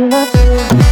love you.